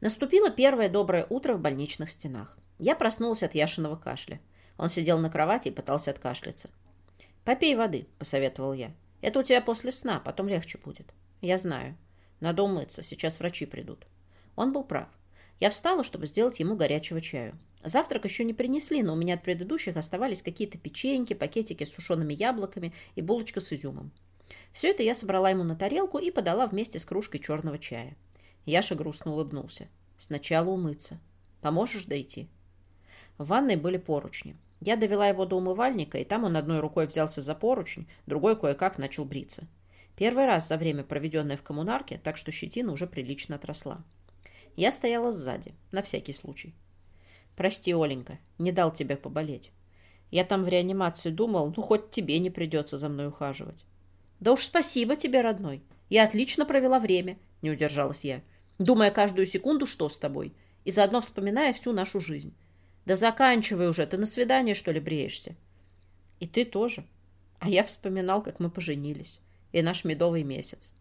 Наступило первое доброе утро в больничных стенах. Я проснулась от Яшиного кашля. Он сидел на кровати и пытался откашляться. «Попей воды», — посоветовал я. «Это у тебя после сна, потом легче будет». «Я знаю. Надо умыться, сейчас врачи придут». Он был прав. Я встала, чтобы сделать ему горячего чаю. Завтрак еще не принесли, но у меня от предыдущих оставались какие-то печеньки, пакетики с сушеными яблоками и булочка с изюмом. Все это я собрала ему на тарелку и подала вместе с кружкой черного чая. Яша грустно улыбнулся. «Сначала умыться. Поможешь дойти?» В ванной были поручни. Я довела его до умывальника, и там он одной рукой взялся за поручень, другой кое-как начал бриться. Первый раз за время, проведенное в коммунарке, так что щетина уже прилично отросла. Я стояла сзади, на всякий случай. «Прости, Оленька, не дал тебе поболеть. Я там в реанимации думал, ну, хоть тебе не придется за мной ухаживать». «Да уж спасибо тебе, родной. Я отлично провела время», — не удержалась я думая каждую секунду, что с тобой, и заодно вспоминая всю нашу жизнь. Да заканчивай уже, ты на свидание, что ли, бреешься? И ты тоже. А я вспоминал, как мы поженились. И наш медовый месяц.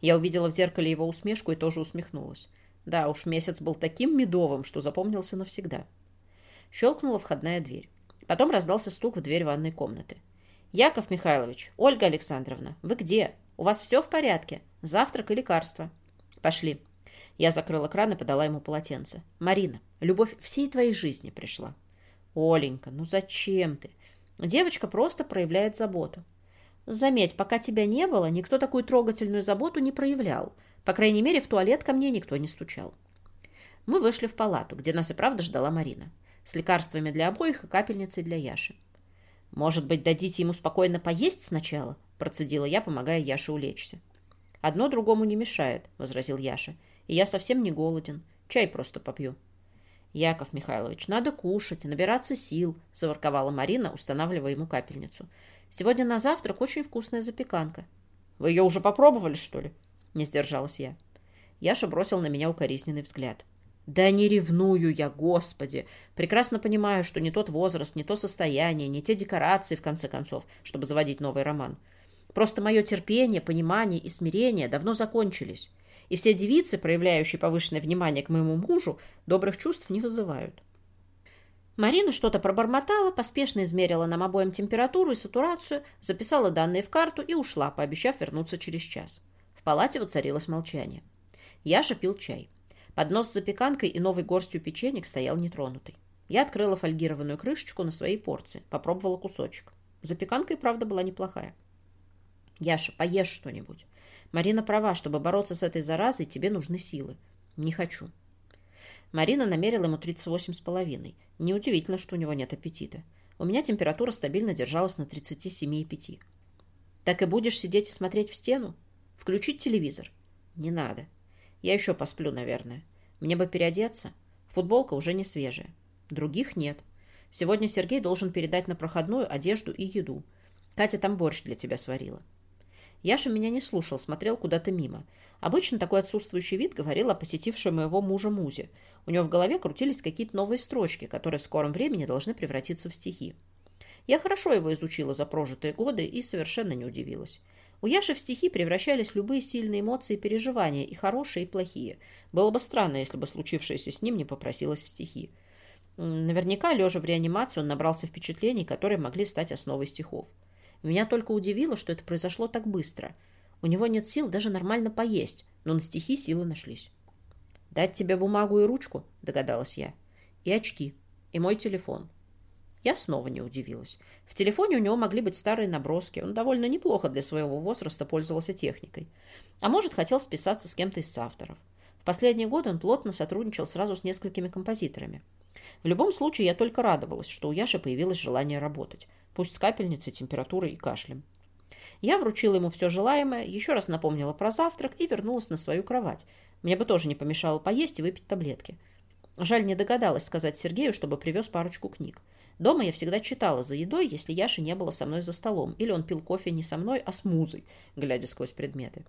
Я увидела в зеркале его усмешку и тоже усмехнулась. Да уж, месяц был таким медовым, что запомнился навсегда. Щелкнула входная дверь. Потом раздался стук в дверь ванной комнаты. «Яков Михайлович, Ольга Александровна, вы где? У вас все в порядке? Завтрак и лекарства?» «Пошли», я закрыла кран и подала ему полотенце. «Марина, любовь всей твоей жизни пришла». «Оленька, ну зачем ты?» Девочка просто проявляет заботу. Заметь, пока тебя не было, никто такую трогательную заботу не проявлял. По крайней мере, в туалет ко мне никто не стучал. Мы вышли в палату, где нас и правда ждала Марина. С лекарствами для обоих и капельницей для Яши. «Может быть, дадите ему спокойно поесть сначала?» процедила я, помогая Яше улечься. «Одно другому не мешает», — возразил Яша. И я совсем не голоден. Чай просто попью. Яков Михайлович, надо кушать, набираться сил, заворковала Марина, устанавливая ему капельницу. Сегодня на завтрак очень вкусная запеканка. Вы ее уже попробовали, что ли? Не сдержалась я. Яша бросил на меня укоризненный взгляд. Да не ревную я, господи. Прекрасно понимаю, что не тот возраст, не то состояние, не те декорации, в конце концов, чтобы заводить новый роман. Просто мое терпение, понимание и смирение давно закончились и все девицы, проявляющие повышенное внимание к моему мужу, добрых чувств не вызывают. Марина что-то пробормотала, поспешно измерила нам обоим температуру и сатурацию, записала данные в карту и ушла, пообещав вернуться через час. В палате воцарилось молчание. Яша пил чай. Поднос с запеканкой и новой горстью печенек стоял нетронутый. Я открыла фольгированную крышечку на своей порции, попробовала кусочек. Запеканка и правда была неплохая. «Яша, поешь что-нибудь. Марина права, чтобы бороться с этой заразой, тебе нужны силы. Не хочу. Марина намерила ему 38,5. Неудивительно, что у него нет аппетита. У меня температура стабильно держалась на 37,5. Так и будешь сидеть и смотреть в стену? Включить телевизор? Не надо. Я еще посплю, наверное. Мне бы переодеться. Футболка уже не свежая. Других нет. Сегодня Сергей должен передать на проходную одежду и еду. Катя там борщ для тебя сварила. Яша меня не слушал, смотрел куда-то мимо. Обычно такой отсутствующий вид говорил о посетившей моего мужа Музе. У него в голове крутились какие-то новые строчки, которые в скором времени должны превратиться в стихи. Я хорошо его изучила за прожитые годы и совершенно не удивилась. У Яши в стихи превращались любые сильные эмоции и переживания, и хорошие, и плохие. Было бы странно, если бы случившееся с ним не попросилось в стихи. Наверняка, лежа в реанимации, он набрался впечатлений, которые могли стать основой стихов. Меня только удивило, что это произошло так быстро. У него нет сил даже нормально поесть, но на стихи силы нашлись. «Дать тебе бумагу и ручку?» – догадалась я. «И очки. И мой телефон». Я снова не удивилась. В телефоне у него могли быть старые наброски. Он довольно неплохо для своего возраста пользовался техникой. А может, хотел списаться с кем-то из соавторов. В последние годы он плотно сотрудничал сразу с несколькими композиторами. В любом случае, я только радовалась, что у Яши появилось желание работать пусть с капельницей, температурой и кашлем. Я вручила ему все желаемое, еще раз напомнила про завтрак и вернулась на свою кровать. Мне бы тоже не помешало поесть и выпить таблетки. Жаль, не догадалась сказать Сергею, чтобы привез парочку книг. Дома я всегда читала за едой, если Яши не было со мной за столом, или он пил кофе не со мной, а с музой, глядя сквозь предметы.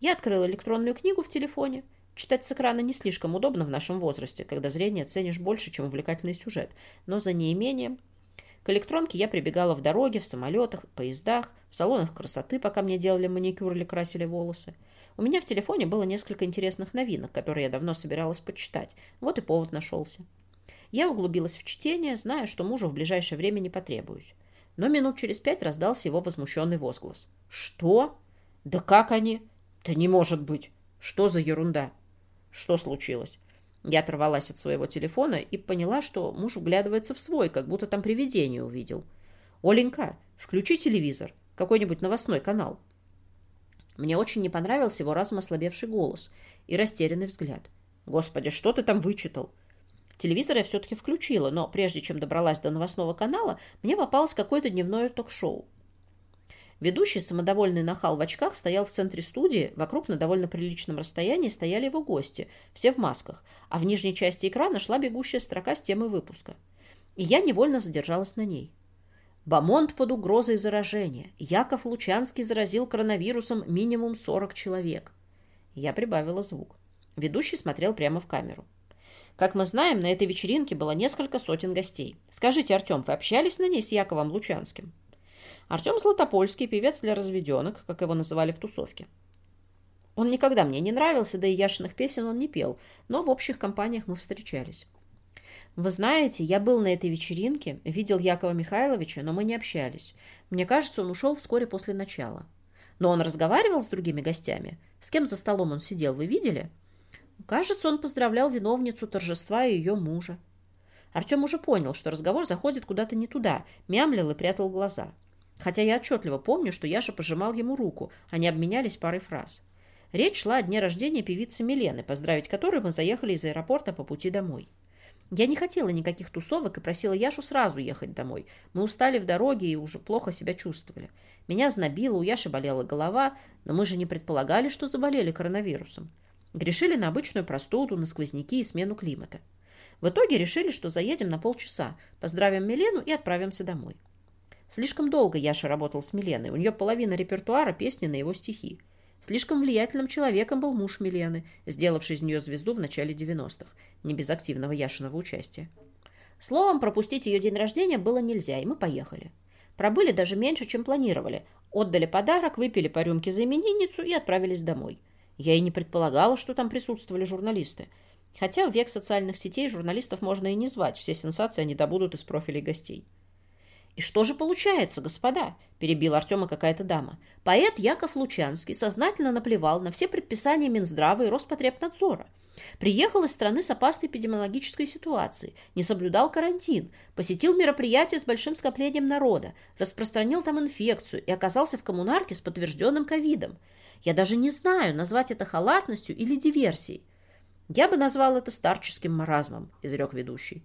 Я открыла электронную книгу в телефоне. Читать с экрана не слишком удобно в нашем возрасте, когда зрение ценишь больше, чем увлекательный сюжет, но за неимением к электронке я прибегала в дороге, в самолетах, поездах, в салонах красоты, пока мне делали маникюр или красили волосы. У меня в телефоне было несколько интересных новинок, которые я давно собиралась почитать. Вот и повод нашелся. Я углубилась в чтение, зная, что мужу в ближайшее время не потребуюсь. Но минут через пять раздался его возмущенный возглас. «Что? Да как они? Да не может быть! Что за ерунда?» «Что случилось?» Я оторвалась от своего телефона и поняла, что муж вглядывается в свой, как будто там привидение увидел. «Оленька, включи телевизор, какой-нибудь новостной канал». Мне очень не понравился его разом ослабевший голос и растерянный взгляд. «Господи, что ты там вычитал?» Телевизор я все-таки включила, но прежде чем добралась до новостного канала, мне попалось какое-то дневное ток-шоу. Ведущий, самодовольный нахал в очках, стоял в центре студии, вокруг на довольно приличном расстоянии стояли его гости, все в масках, а в нижней части экрана шла бегущая строка с темой выпуска. И я невольно задержалась на ней. Бамонт под угрозой заражения. Яков Лучанский заразил коронавирусом минимум 40 человек. Я прибавила звук. Ведущий смотрел прямо в камеру. Как мы знаем, на этой вечеринке было несколько сотен гостей. Скажите, Артем, вы общались на ней с Яковом Лучанским? Артем Златопольский, певец для разведенок, как его называли в тусовке. Он никогда мне не нравился, да и Яшиных песен он не пел, но в общих компаниях мы встречались. Вы знаете, я был на этой вечеринке, видел Якова Михайловича, но мы не общались. Мне кажется, он ушел вскоре после начала. Но он разговаривал с другими гостями. С кем за столом он сидел, вы видели? Кажется, он поздравлял виновницу торжества и ее мужа. Артем уже понял, что разговор заходит куда-то не туда, мямлил и прятал глаза. Хотя я отчетливо помню, что Яша пожимал ему руку, они обменялись парой фраз. Речь шла о дне рождения певицы Милены, поздравить которую мы заехали из аэропорта по пути домой. Я не хотела никаких тусовок и просила Яшу сразу ехать домой. Мы устали в дороге и уже плохо себя чувствовали. Меня знобило, у Яши болела голова, но мы же не предполагали, что заболели коронавирусом. Грешили на обычную простуду, на сквозняки и смену климата. В итоге решили, что заедем на полчаса, поздравим Милену и отправимся домой. Слишком долго Яша работал с Миленой, у нее половина репертуара песни на его стихи. Слишком влиятельным человеком был муж Милены, сделавший из нее звезду в начале 90-х, не без активного Яшиного участия. Словом, пропустить ее день рождения было нельзя, и мы поехали. Пробыли даже меньше, чем планировали. Отдали подарок, выпили по рюмке за именинницу и отправились домой. Я и не предполагала, что там присутствовали журналисты. Хотя в век социальных сетей журналистов можно и не звать, все сенсации они добудут из профилей гостей. «И что же получается, господа?» – перебила Артема какая-то дама. Поэт Яков Лучанский сознательно наплевал на все предписания Минздрава и Роспотребнадзора. Приехал из страны с опасной эпидемиологической ситуацией, не соблюдал карантин, посетил мероприятие с большим скоплением народа, распространил там инфекцию и оказался в коммунарке с подтвержденным ковидом. Я даже не знаю, назвать это халатностью или диверсией. Я бы назвал это старческим маразмом, изрек ведущий.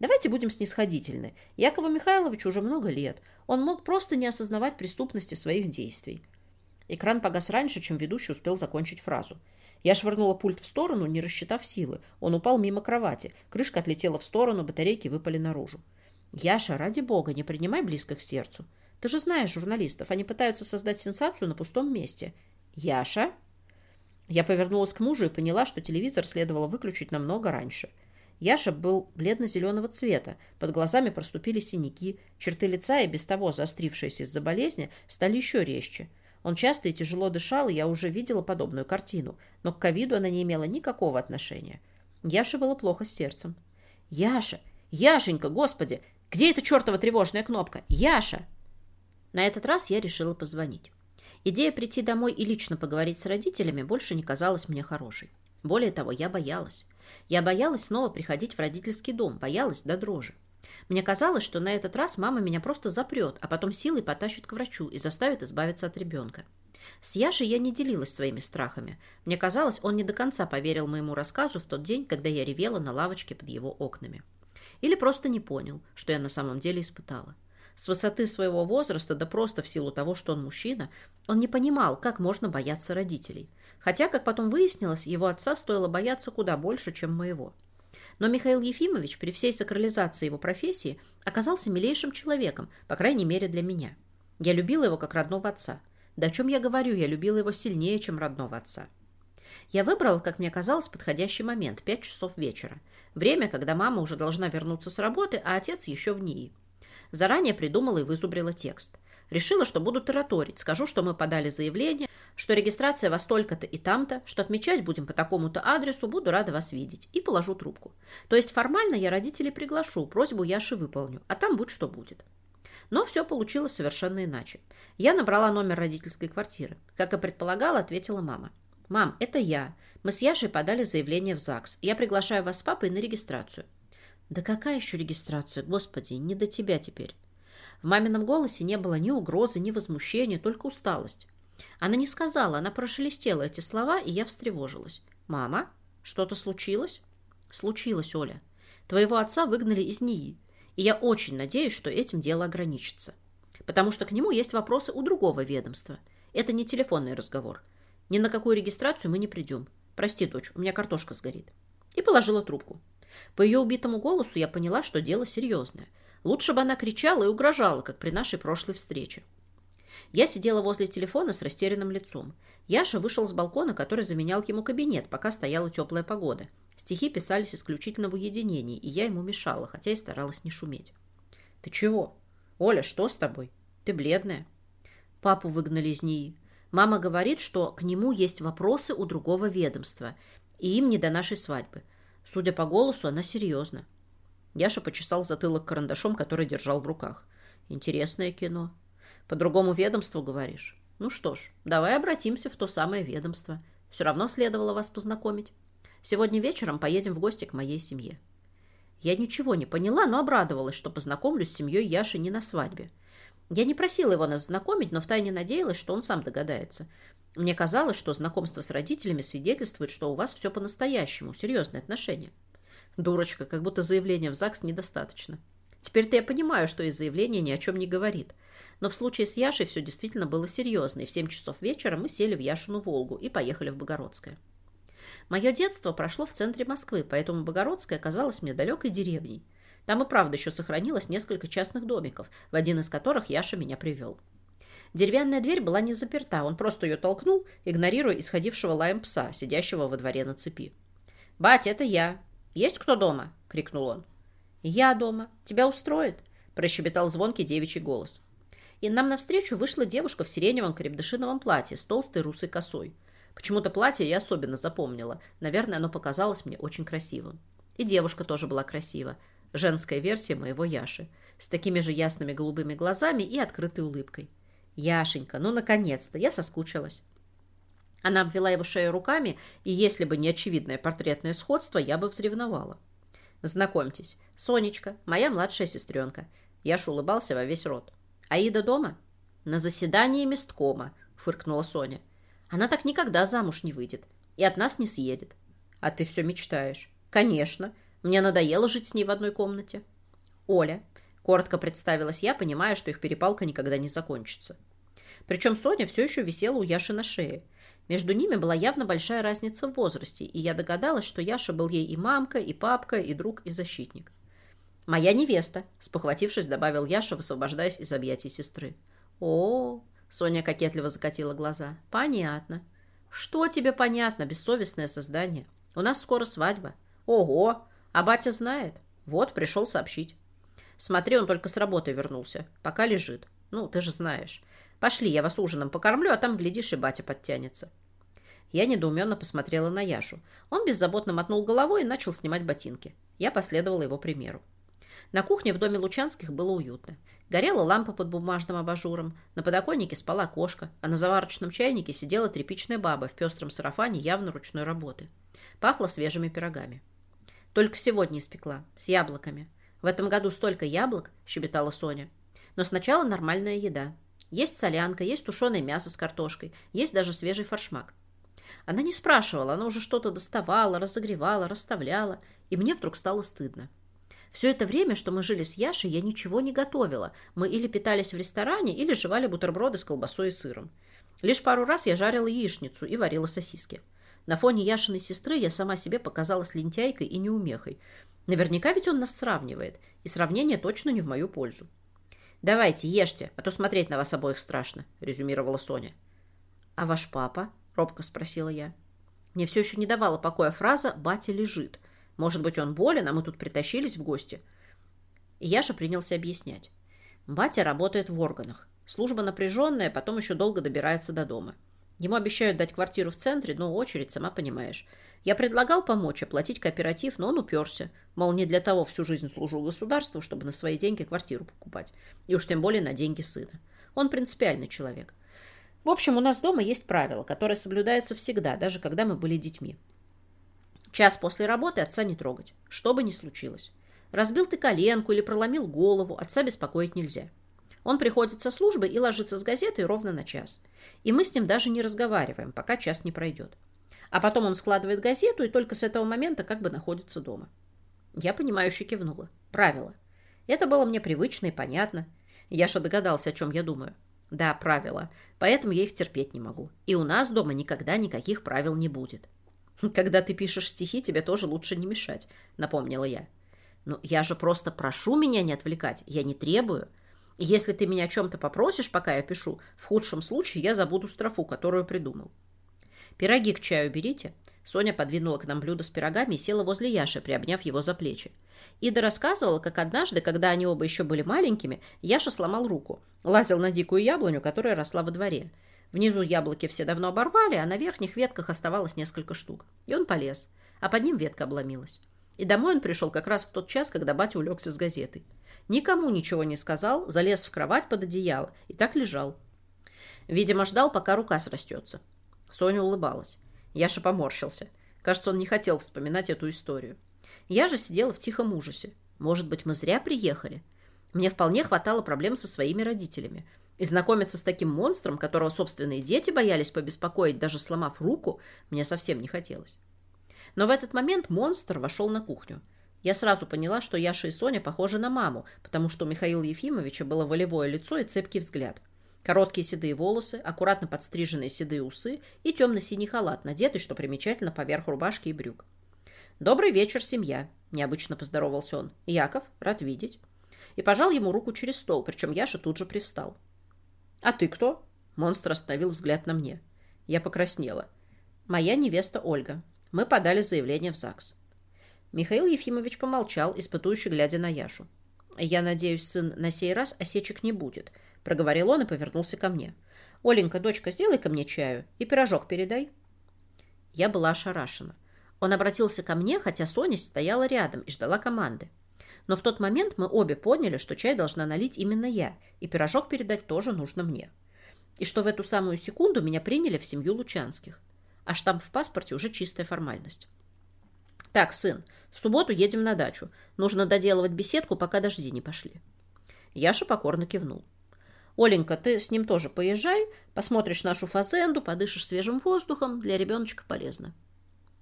Давайте будем снисходительны. Якову Михайловичу уже много лет. Он мог просто не осознавать преступности своих действий. Экран погас раньше, чем ведущий успел закончить фразу. Я швырнула пульт в сторону, не рассчитав силы. Он упал мимо кровати. Крышка отлетела в сторону, батарейки выпали наружу. «Яша, ради бога, не принимай близко к сердцу. Ты же знаешь журналистов, они пытаются создать сенсацию на пустом месте. «Яша?» Я повернулась к мужу и поняла, что телевизор следовало выключить намного раньше. Яша был бледно-зеленого цвета, под глазами проступили синяки, черты лица и без того заострившиеся из-за болезни стали еще резче. Он часто и тяжело дышал, и я уже видела подобную картину, но к ковиду она не имела никакого отношения. Яше было плохо с сердцем. «Яша! Яшенька, господи! Где эта чертова тревожная кнопка? Яша!» На этот раз я решила позвонить. Идея прийти домой и лично поговорить с родителями больше не казалась мне хорошей. Более того, я боялась. Я боялась снова приходить в родительский дом, боялась до дрожи. Мне казалось, что на этот раз мама меня просто запрет, а потом силой потащит к врачу и заставит избавиться от ребенка. С Яшей я не делилась своими страхами. Мне казалось, он не до конца поверил моему рассказу в тот день, когда я ревела на лавочке под его окнами. Или просто не понял, что я на самом деле испытала. С высоты своего возраста, да просто в силу того, что он мужчина, он не понимал, как можно бояться родителей. Хотя, как потом выяснилось, его отца стоило бояться куда больше, чем моего. Но Михаил Ефимович при всей сакрализации его профессии оказался милейшим человеком, по крайней мере для меня. Я любила его как родного отца. Да о чем я говорю, я любила его сильнее, чем родного отца. Я выбрала, как мне казалось, подходящий момент – 5 часов вечера. Время, когда мама уже должна вернуться с работы, а отец еще в НИИ. Заранее придумала и вызубрила текст. Решила, что буду тараторить. Скажу, что мы подали заявление, что регистрация во столько-то и там-то, что отмечать будем по такому-то адресу, буду рада вас видеть. И положу трубку. То есть формально я родителей приглашу, просьбу Яши выполню, а там будь что будет. Но все получилось совершенно иначе. Я набрала номер родительской квартиры. Как и предполагала, ответила мама. «Мам, это я. Мы с Яшей подали заявление в ЗАГС. Я приглашаю вас с папой на регистрацию». «Да какая еще регистрация? Господи, не до тебя теперь». В мамином голосе не было ни угрозы, ни возмущения, только усталость. Она не сказала, она прошелестела эти слова, и я встревожилась. «Мама, что-то случилось?» «Случилось, Оля. Твоего отца выгнали из НИИ, и я очень надеюсь, что этим дело ограничится. Потому что к нему есть вопросы у другого ведомства. Это не телефонный разговор. Ни на какую регистрацию мы не придем. Прости, дочь, у меня картошка сгорит». И положила трубку. По ее убитому голосу я поняла, что дело серьезное. Лучше бы она кричала и угрожала, как при нашей прошлой встрече. Я сидела возле телефона с растерянным лицом. Яша вышел с балкона, который заменял ему кабинет, пока стояла теплая погода. Стихи писались исключительно в уединении, и я ему мешала, хотя и старалась не шуметь. «Ты чего? Оля, что с тобой? Ты бледная?» Папу выгнали из НИИ. Мама говорит, что к нему есть вопросы у другого ведомства, и им не до нашей свадьбы. Судя по голосу, она серьезна. Яша почесал затылок карандашом, который держал в руках. Интересное кино. По другому ведомству, говоришь? Ну что ж, давай обратимся в то самое ведомство. Все равно следовало вас познакомить. Сегодня вечером поедем в гости к моей семье. Я ничего не поняла, но обрадовалась, что познакомлюсь с семьей Яши не на свадьбе. Я не просила его нас знакомить, но втайне надеялась, что он сам догадается. Мне казалось, что знакомство с родителями свидетельствует, что у вас все по-настоящему, серьезные отношения. Дурочка, как будто заявления в ЗАГС недостаточно. Теперь-то я понимаю, что и заявление ни о чем не говорит. Но в случае с Яшей все действительно было серьезно, и в 7 часов вечера мы сели в Яшину «Волгу» и поехали в Богородское. Мое детство прошло в центре Москвы, поэтому Богородское казалось мне далекой деревней. Там и правда еще сохранилось несколько частных домиков, в один из которых Яша меня привел. Деревянная дверь была не заперта, он просто ее толкнул, игнорируя исходившего лаем пса, сидящего во дворе на цепи. «Батя, это я. Есть кто дома?» — крикнул он. «Я дома. Тебя устроит?» — прощебетал звонкий девичий голос. И нам навстречу вышла девушка в сиреневом крепдышиновом платье с толстой русой косой. Почему-то платье я особенно запомнила. Наверное, оно показалось мне очень красивым. И девушка тоже была красива. Женская версия моего Яши. С такими же ясными голубыми глазами и открытой улыбкой. Яшенька, ну наконец-то, я соскучилась. Она обвела его шею руками, и если бы не очевидное портретное сходство, я бы взревновала. Знакомьтесь, Сонечка, моя младшая сестренка. Яша улыбался во весь рот. Аида дома? На заседании месткома, фыркнула Соня. Она так никогда замуж не выйдет и от нас не съедет. А ты все мечтаешь. Конечно. Мне надоело жить с ней в одной комнате. Оля, Коротко представилась я, понимая, что их перепалка никогда не закончится. Причем Соня все еще висела у Яши на шее. Между ними была явно большая разница в возрасте, и я догадалась, что Яша был ей и мамка, и папка, и друг, и защитник. «Моя невеста», — спохватившись, добавил Яша, высвобождаясь из объятий сестры. «О, Соня кокетливо закатила глаза. «Понятно». «Что тебе понятно, бессовестное создание? У нас скоро свадьба». «Ого! А батя знает. Вот, пришел сообщить». Смотри, он только с работы вернулся. Пока лежит. Ну, ты же знаешь. Пошли, я вас ужином покормлю, а там, глядишь, и батя подтянется. Я недоуменно посмотрела на Яшу. Он беззаботно мотнул головой и начал снимать ботинки. Я последовала его примеру. На кухне в доме Лучанских было уютно. Горела лампа под бумажным абажуром, на подоконнике спала кошка, а на заварочном чайнике сидела тряпичная баба в пестром сарафане явно ручной работы. Пахло свежими пирогами. Только сегодня испекла, с яблоками. В этом году столько яблок, щебетала Соня. Но сначала нормальная еда. Есть солянка, есть тушеное мясо с картошкой, есть даже свежий форшмак. Она не спрашивала, она уже что-то доставала, разогревала, расставляла, и мне вдруг стало стыдно. Все это время, что мы жили с Яшей, я ничего не готовила. Мы или питались в ресторане, или жевали бутерброды с колбасой и сыром. Лишь пару раз я жарила яичницу и варила сосиски. На фоне Яшиной сестры я сама себе показалась лентяйкой и неумехой. Наверняка ведь он нас сравнивает, и сравнение точно не в мою пользу. «Давайте, ешьте, а то смотреть на вас обоих страшно», — резюмировала Соня. «А ваш папа?» — робко спросила я. Мне все еще не давала покоя фраза «батя лежит». Может быть, он болен, а мы тут притащились в гости. И Яша принялся объяснять. Батя работает в органах. Служба напряженная, потом еще долго добирается до дома. Ему обещают дать квартиру в центре, но очередь, сама понимаешь. Я предлагал помочь, оплатить кооператив, но он уперся. Мол, не для того всю жизнь служу государству, чтобы на свои деньги квартиру покупать. И уж тем более на деньги сына. Он принципиальный человек. В общем, у нас дома есть правило, которое соблюдается всегда, даже когда мы были детьми. Час после работы отца не трогать, что бы ни случилось. Разбил ты коленку или проломил голову, отца беспокоить нельзя. Он приходит со службы и ложится с газетой ровно на час. И мы с ним даже не разговариваем, пока час не пройдет. А потом он складывает газету и только с этого момента как бы находится дома. Я понимающе кивнула. Правило. Это было мне привычно и понятно. Яша догадался, о чем я думаю. Да, правила. Поэтому я их терпеть не могу. И у нас дома никогда никаких правил не будет. Когда ты пишешь стихи, тебе тоже лучше не мешать, напомнила я. Но я же просто прошу меня не отвлекать. Я не требую. Если ты меня о чем-то попросишь, пока я пишу, в худшем случае я забуду строфу, которую придумал. Пироги к чаю берите. Соня подвинула к нам блюдо с пирогами и села возле Яши, приобняв его за плечи. Ида рассказывала, как однажды, когда они оба еще были маленькими, Яша сломал руку. Лазил на дикую яблоню, которая росла во дворе. Внизу яблоки все давно оборвали, а на верхних ветках оставалось несколько штук. И он полез. А под ним ветка обломилась. И домой он пришел как раз в тот час, когда батя улегся с газетой. Никому ничего не сказал, залез в кровать под одеяло и так лежал. Видимо, ждал, пока рука срастется. Соня улыбалась. Яша поморщился. Кажется, он не хотел вспоминать эту историю. Я же сидела в тихом ужасе. Может быть, мы зря приехали? Мне вполне хватало проблем со своими родителями. И знакомиться с таким монстром, которого собственные дети боялись побеспокоить, даже сломав руку, мне совсем не хотелось. Но в этот момент монстр вошел на кухню. Я сразу поняла, что Яша и Соня похожи на маму, потому что у Михаила Ефимовича было волевое лицо и цепкий взгляд. Короткие седые волосы, аккуратно подстриженные седые усы и темно-синий халат, надетый, что примечательно, поверх рубашки и брюк. «Добрый вечер, семья», – необычно поздоровался он. «Яков, рад видеть». И пожал ему руку через стол, причем Яша тут же привстал. «А ты кто?» Монстр остановил взгляд на мне. Я покраснела. «Моя невеста Ольга. Мы подали заявление в ЗАГС». Михаил Ефимович помолчал, испытующе глядя на Яшу. «Я надеюсь, сын на сей раз осечек не будет», — проговорил он и повернулся ко мне. «Оленька, дочка, сделай ко мне чаю и пирожок передай». Я была ошарашена. Он обратился ко мне, хотя Соня стояла рядом и ждала команды. Но в тот момент мы обе поняли, что чай должна налить именно я, и пирожок передать тоже нужно мне. И что в эту самую секунду меня приняли в семью Лучанских. А штамп в паспорте уже чистая формальность. «Так, сын, в субботу едем на дачу. Нужно доделывать беседку, пока дожди не пошли». Яша покорно кивнул. Оленька, ты с ним тоже поезжай, посмотришь нашу фазенду, подышишь свежим воздухом, для ребеночка полезно.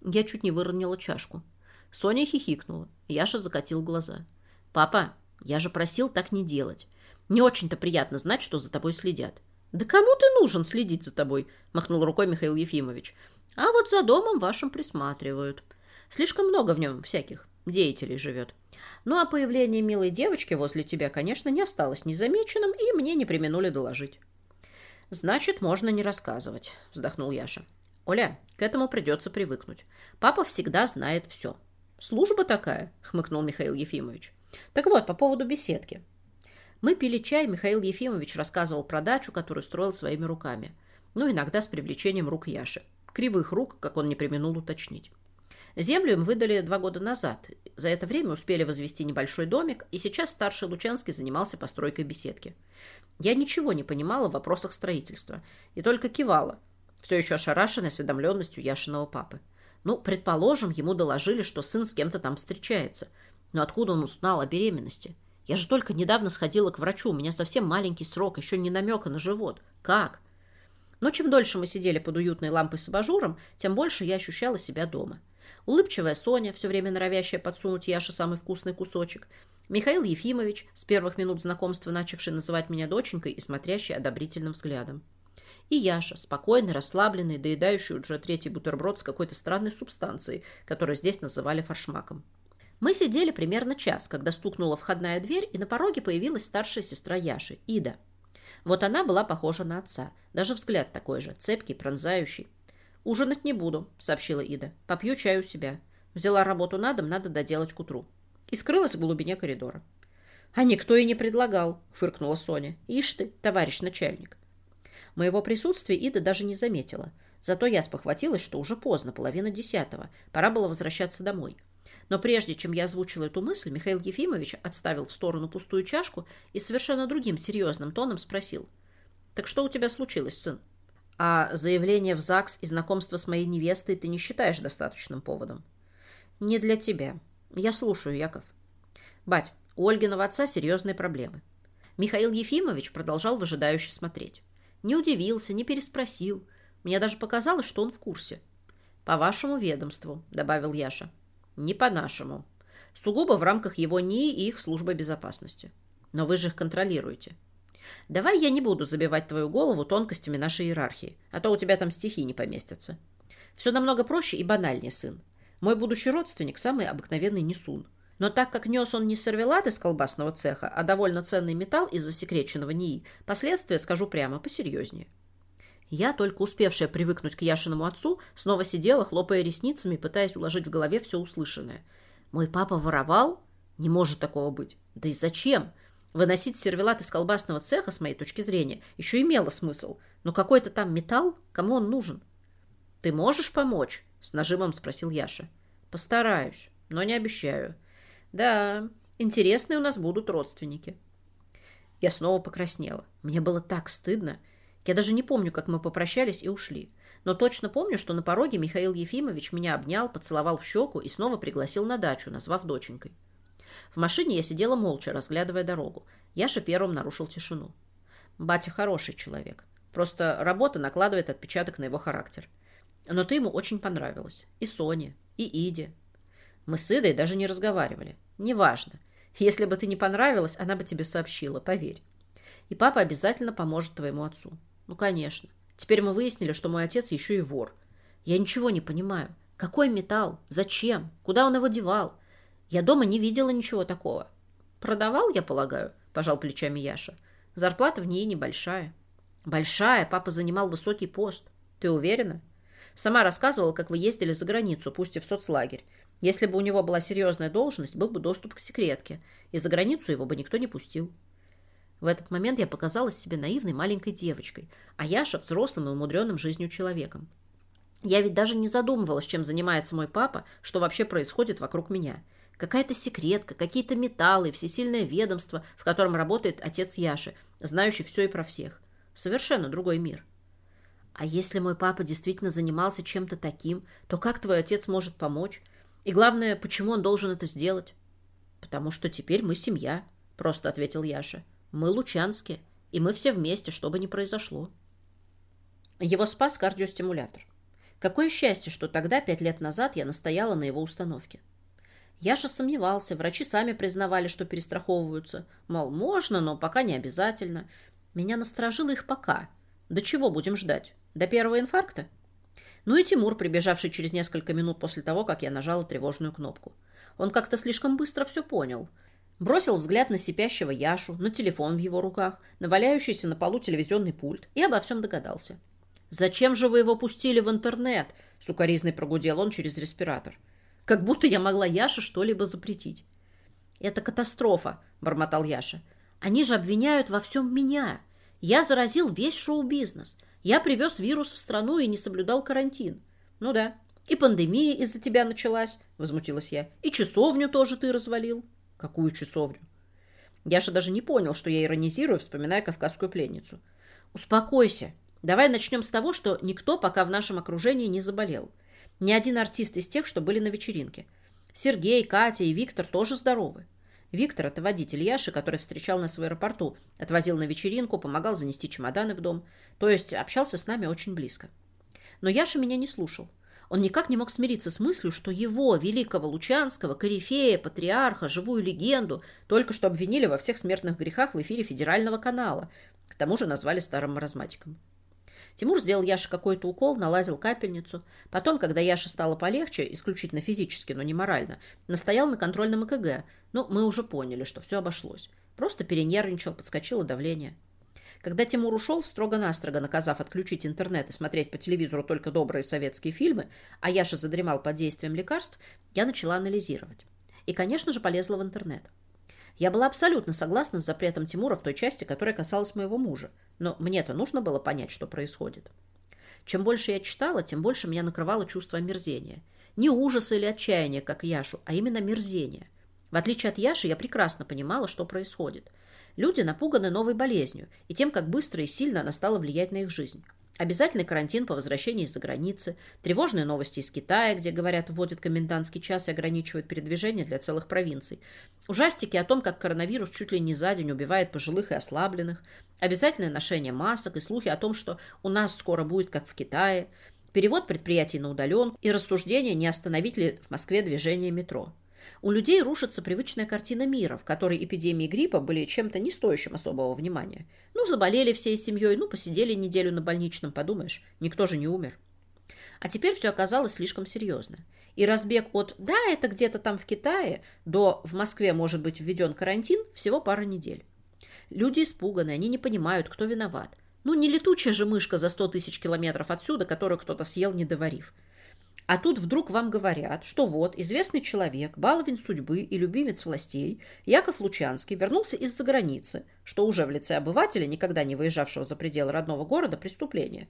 Я чуть не выронила чашку. Соня хихикнула. Яша закатил глаза. «Папа, я же просил так не делать. Не очень-то приятно знать, что за тобой следят». «Да кому ты нужен следить за тобой?» – махнул рукой Михаил Ефимович. «А вот за домом вашим присматривают. Слишком много в нем всяких деятелей живет. Ну а появление милой девочки возле тебя, конечно, не осталось незамеченным, и мне не применули доложить. «Значит, можно не рассказывать», — вздохнул Яша. «Оля, к этому придется привыкнуть. Папа всегда знает все». «Служба такая», — хмыкнул Михаил Ефимович. «Так вот, по поводу беседки. Мы пили чай, Михаил Ефимович рассказывал про дачу, которую строил своими руками. Ну, иногда с привлечением рук Яши. Кривых рук, как он не применул уточнить. Землю им выдали два года назад. За это время успели возвести небольшой домик, и сейчас старший Лучанский занимался постройкой беседки. Я ничего не понимала в вопросах строительства и только кивала, все еще ошарашенной осведомленностью Яшиного папы. Ну, предположим, ему доложили, что сын с кем-то там встречается. Но откуда он узнал о беременности? Я же только недавно сходила к врачу, у меня совсем маленький срок, еще не намека на живот. Как? Но чем дольше мы сидели под уютной лампой с абажуром, тем больше я ощущала себя дома. Улыбчивая Соня, все время норовящая подсунуть Яше самый вкусный кусочек. Михаил Ефимович, с первых минут знакомства начавший называть меня доченькой и смотрящий одобрительным взглядом. И Яша, спокойный, расслабленный, доедающий уже третий бутерброд с какой-то странной субстанцией, которую здесь называли форшмаком. Мы сидели примерно час, когда стукнула входная дверь, и на пороге появилась старшая сестра Яши, Ида. Вот она была похожа на отца, даже взгляд такой же, цепкий, пронзающий. «Ужинать не буду», — сообщила Ида. «Попью чай у себя. Взяла работу на дом, надо доделать к утру». И скрылась в глубине коридора. «А никто и не предлагал», — фыркнула Соня. «Ишь ты, товарищ начальник». Моего присутствия Ида даже не заметила. Зато я спохватилась, что уже поздно, половина десятого. Пора было возвращаться домой. Но прежде чем я озвучила эту мысль, Михаил Ефимович отставил в сторону пустую чашку и совершенно другим серьезным тоном спросил. «Так что у тебя случилось, сын?» «А заявление в ЗАГС и знакомство с моей невестой ты не считаешь достаточным поводом?» «Не для тебя. Я слушаю, Яков». «Бать, у Ольгиного отца серьезные проблемы». Михаил Ефимович продолжал выжидающе смотреть. Не удивился, не переспросил. Мне даже показалось, что он в курсе. «По вашему ведомству», — добавил Яша. Не по-нашему. Сугубо в рамках его НИИ и их службы безопасности. Но вы же их контролируете. Давай я не буду забивать твою голову тонкостями нашей иерархии, а то у тебя там стихи не поместятся. Все намного проще и банальнее, сын. Мой будущий родственник – самый обыкновенный несун. Но так как нес он не сервелат из колбасного цеха, а довольно ценный металл из засекреченного НИИ, последствия, скажу прямо, посерьезнее. Я, только успевшая привыкнуть к Яшиному отцу, снова сидела, хлопая ресницами, пытаясь уложить в голове все услышанное. Мой папа воровал? Не может такого быть. Да и зачем? Выносить сервелат из колбасного цеха, с моей точки зрения, еще имело смысл. Но какой-то там металл, кому он нужен? «Ты можешь помочь?» — с нажимом спросил Яша. «Постараюсь, но не обещаю». «Да, интересные у нас будут родственники». Я снова покраснела. Мне было так стыдно. Я даже не помню, как мы попрощались и ушли. Но точно помню, что на пороге Михаил Ефимович меня обнял, поцеловал в щеку и снова пригласил на дачу, назвав доченькой. В машине я сидела молча, разглядывая дорогу. Яша первым нарушил тишину. Батя хороший человек. Просто работа накладывает отпечаток на его характер. Но ты ему очень понравилась. И Соне, и Иде. Мы с Идой даже не разговаривали. Неважно. Если бы ты не понравилась, она бы тебе сообщила, поверь. И папа обязательно поможет твоему отцу. Ну, конечно. Теперь мы выяснили, что мой отец еще и вор. Я ничего не понимаю. Какой металл? Зачем? Куда он его девал? Я дома не видела ничего такого. Продавал, я полагаю, пожал плечами Яша. Зарплата в ней небольшая. Большая, папа занимал высокий пост. Ты уверена? Сама рассказывала, как вы ездили за границу, пусть и в соцлагерь. Если бы у него была серьезная должность, был бы доступ к секретке, и за границу его бы никто не пустил. В этот момент я показалась себе наивной маленькой девочкой, а Яша взрослым и умудренным жизнью человеком. Я ведь даже не задумывалась, чем занимается мой папа, что вообще происходит вокруг меня. Какая-то секретка, какие-то металлы, всесильное ведомство, в котором работает отец Яши, знающий все и про всех. Совершенно другой мир. А если мой папа действительно занимался чем-то таким, то как твой отец может помочь? И главное, почему он должен это сделать? Потому что теперь мы семья, просто ответил Яша. Мы лучанские, и мы все вместе, что бы ни произошло. Его спас кардиостимулятор. Какое счастье, что тогда, пять лет назад, я настояла на его установке. Яша сомневался, врачи сами признавали, что перестраховываются. Мол, можно, но пока не обязательно. Меня насторожило их пока. До чего будем ждать? До первого инфаркта? Ну и Тимур, прибежавший через несколько минут после того, как я нажала тревожную кнопку. Он как-то слишком быстро все понял – Бросил взгляд на сипящего Яшу, на телефон в его руках, на валяющийся на полу телевизионный пульт и обо всем догадался. «Зачем же вы его пустили в интернет?» — сукоризной прогудел он через респиратор. «Как будто я могла Яше что-либо запретить». «Это катастрофа», — бормотал Яша. «Они же обвиняют во всем меня. Я заразил весь шоу-бизнес. Я привез вирус в страну и не соблюдал карантин». «Ну да. И пандемия из-за тебя началась», — возмутилась я. «И часовню тоже ты развалил». Какую часовню? Яша даже не понял, что я иронизирую, вспоминая кавказскую пленницу. Успокойся. Давай начнем с того, что никто пока в нашем окружении не заболел. Ни один артист из тех, что были на вечеринке. Сергей, Катя и Виктор тоже здоровы. Виктор – это водитель Яши, который встречал нас в аэропорту, отвозил на вечеринку, помогал занести чемоданы в дом. То есть общался с нами очень близко. Но Яша меня не слушал. Он никак не мог смириться с мыслью, что его, великого Лучанского, корифея, патриарха, живую легенду, только что обвинили во всех смертных грехах в эфире федерального канала. К тому же назвали старым маразматиком. Тимур сделал Яше какой-то укол, налазил капельницу. Потом, когда Яше стало полегче, исключительно физически, но не морально, настоял на контрольном ЭКГ. Но мы уже поняли, что все обошлось. Просто перенервничал, подскочило давление. Когда Тимур ушел, строго-настрого наказав отключить интернет и смотреть по телевизору только добрые советские фильмы, а Яша задремал под действием лекарств, я начала анализировать. И, конечно же, полезла в интернет. Я была абсолютно согласна с запретом Тимура в той части, которая касалась моего мужа. Но мне-то нужно было понять, что происходит. Чем больше я читала, тем больше меня накрывало чувство омерзения. Не ужаса или отчаяния, как Яшу, а именно мерзения. В отличие от Яши, я прекрасно понимала, что происходит. Люди напуганы новой болезнью и тем, как быстро и сильно она стала влиять на их жизнь. Обязательный карантин по возвращении из-за границы, тревожные новости из Китая, где, говорят, вводят комендантский час и ограничивают передвижение для целых провинций, ужастики о том, как коронавирус чуть ли не за день убивает пожилых и ослабленных, обязательное ношение масок и слухи о том, что у нас скоро будет, как в Китае, перевод предприятий на удаленку и рассуждение, не остановить ли в Москве движение метро. У людей рушится привычная картина мира, в которой эпидемии гриппа были чем-то не стоящим особого внимания. Ну, заболели всей семьей, ну, посидели неделю на больничном, подумаешь, никто же не умер. А теперь все оказалось слишком серьезно. И разбег от «да, это где-то там в Китае» до «в Москве может быть введен карантин» всего пара недель. Люди испуганы, они не понимают, кто виноват. Ну, не летучая же мышка за 100 тысяч километров отсюда, которую кто-то съел, не доварив. А тут вдруг вам говорят, что вот известный человек, баловень судьбы и любимец властей, Яков Лучанский, вернулся из-за границы, что уже в лице обывателя, никогда не выезжавшего за пределы родного города, преступление,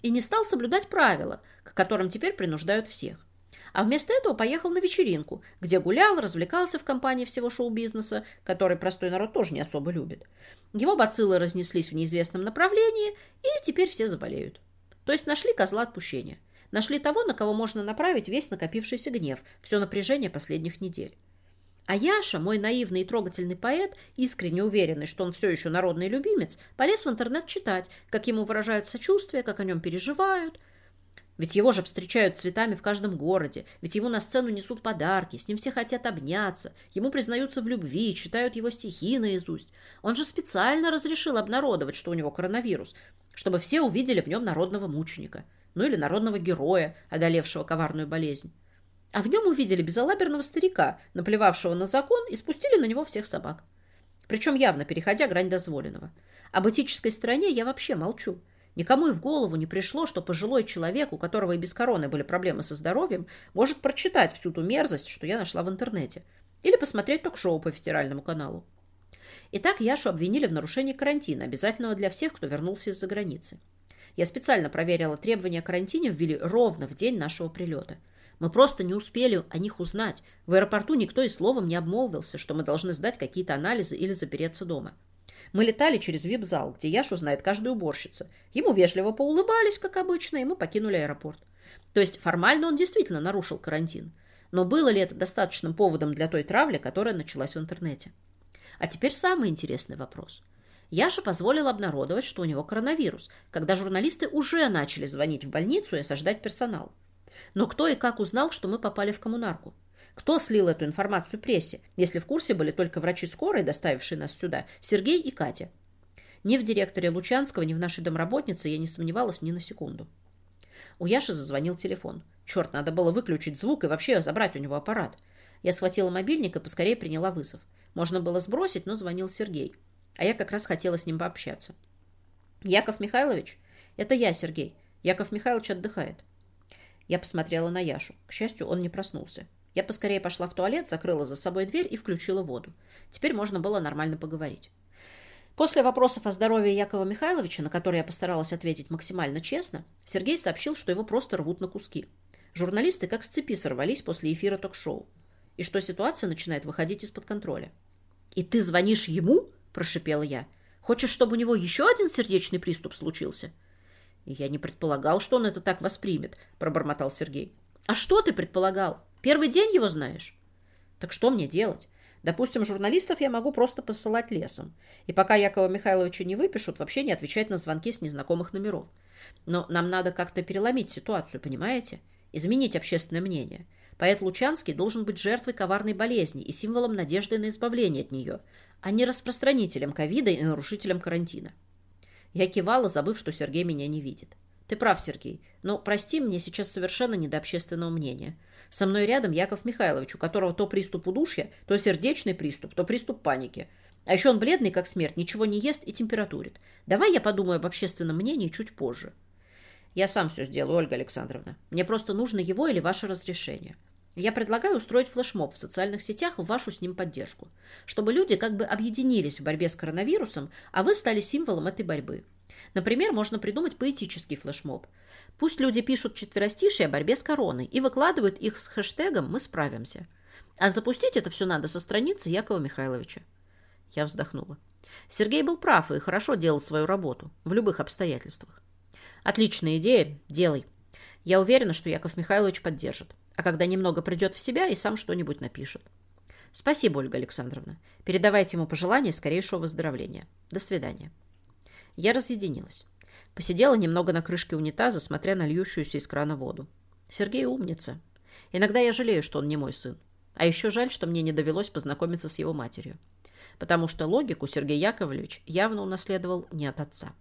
и не стал соблюдать правила, к которым теперь принуждают всех. А вместо этого поехал на вечеринку, где гулял, развлекался в компании всего шоу-бизнеса, который простой народ тоже не особо любит. Его бациллы разнеслись в неизвестном направлении, и теперь все заболеют. То есть нашли козла отпущения – Нашли того, на кого можно направить весь накопившийся гнев, все напряжение последних недель. А Яша, мой наивный и трогательный поэт, искренне уверенный, что он все еще народный любимец, полез в интернет читать, как ему выражают сочувствие, как о нем переживают. Ведь его же встречают цветами в каждом городе, ведь ему на сцену несут подарки, с ним все хотят обняться, ему признаются в любви, читают его стихи наизусть. Он же специально разрешил обнародовать, что у него коронавирус, чтобы все увидели в нем народного мученика ну или народного героя, одолевшего коварную болезнь. А в нем увидели безалаберного старика, наплевавшего на закон, и спустили на него всех собак. Причем явно переходя грань дозволенного. Об этической стороне я вообще молчу. Никому и в голову не пришло, что пожилой человек, у которого и без короны были проблемы со здоровьем, может прочитать всю ту мерзость, что я нашла в интернете. Или посмотреть ток-шоу по федеральному каналу. Итак, Яшу обвинили в нарушении карантина, обязательного для всех, кто вернулся из-за границы. Я специально проверила, требования о карантине ввели ровно в день нашего прилета. Мы просто не успели о них узнать. В аэропорту никто и словом не обмолвился, что мы должны сдать какие-то анализы или запереться дома. Мы летали через вип-зал, где Яшу знает каждая уборщица. Ему вежливо поулыбались, как обычно, и мы покинули аэропорт. То есть формально он действительно нарушил карантин. Но было ли это достаточным поводом для той травли, которая началась в интернете? А теперь самый интересный вопрос. Яша позволил обнародовать, что у него коронавирус, когда журналисты уже начали звонить в больницу и осаждать персонал. Но кто и как узнал, что мы попали в коммунарку? Кто слил эту информацию прессе, если в курсе были только врачи скорой, доставившие нас сюда, Сергей и Катя? Ни в директоре Лучанского, ни в нашей домработнице я не сомневалась ни на секунду. У Яши зазвонил телефон. Черт, надо было выключить звук и вообще забрать у него аппарат. Я схватила мобильник и поскорее приняла вызов. Можно было сбросить, но звонил Сергей. А я как раз хотела с ним пообщаться. «Яков Михайлович?» «Это я, Сергей. Яков Михайлович отдыхает». Я посмотрела на Яшу. К счастью, он не проснулся. Я поскорее пошла в туалет, закрыла за собой дверь и включила воду. Теперь можно было нормально поговорить. После вопросов о здоровье Якова Михайловича, на которые я постаралась ответить максимально честно, Сергей сообщил, что его просто рвут на куски. Журналисты как с цепи сорвались после эфира ток-шоу. И что ситуация начинает выходить из-под контроля. «И ты звонишь ему?» – прошипела я. «Хочешь, чтобы у него еще один сердечный приступ случился?» «Я не предполагал, что он это так воспримет», – пробормотал Сергей. «А что ты предполагал? Первый день его знаешь?» «Так что мне делать? Допустим, журналистов я могу просто посылать лесом. И пока Якова Михайловича не выпишут, вообще не отвечать на звонки с незнакомых номеров. Но нам надо как-то переломить ситуацию, понимаете? Изменить общественное мнение. Поэт Лучанский должен быть жертвой коварной болезни и символом надежды на избавление от нее а не распространителем ковида и нарушителем карантина. Я кивала, забыв, что Сергей меня не видит. Ты прав, Сергей, но, прости, мне сейчас совершенно не до общественного мнения. Со мной рядом Яков Михайлович, у которого то приступ удушья, то сердечный приступ, то приступ паники. А еще он бледный, как смерть, ничего не ест и температурит. Давай я подумаю об общественном мнении чуть позже. Я сам все сделаю, Ольга Александровна. Мне просто нужно его или ваше разрешение. Я предлагаю устроить флешмоб в социальных сетях в вашу с ним поддержку, чтобы люди как бы объединились в борьбе с коронавирусом, а вы стали символом этой борьбы. Например, можно придумать поэтический флешмоб. Пусть люди пишут четверостишие о борьбе с короной и выкладывают их с хэштегом «Мы справимся». А запустить это все надо со страницы Якова Михайловича. Я вздохнула. Сергей был прав и хорошо делал свою работу в любых обстоятельствах. Отличная идея, делай. Я уверена, что Яков Михайлович поддержит а когда немного придет в себя, и сам что-нибудь напишет. Спасибо, Ольга Александровна. Передавайте ему пожелания скорейшего выздоровления. До свидания. Я разъединилась. Посидела немного на крышке унитаза, смотря на льющуюся из крана воду. Сергей умница. Иногда я жалею, что он не мой сын. А еще жаль, что мне не довелось познакомиться с его матерью. Потому что логику Сергей Яковлевич явно унаследовал не от отца.